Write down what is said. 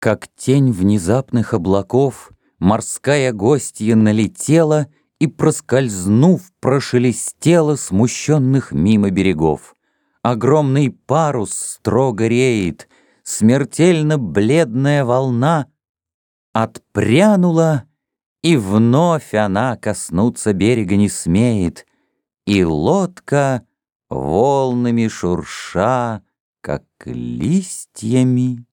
Как тень внезапных облаков, Морская гостья налетела И, проскользнув, прошелестела Смущенных мимо берегов. Огромный парус строго реет, Смертельно бледная волна Отпрянула, и вновь она Коснуться берега не смеет, И лодка, волнами шурша, Как листьями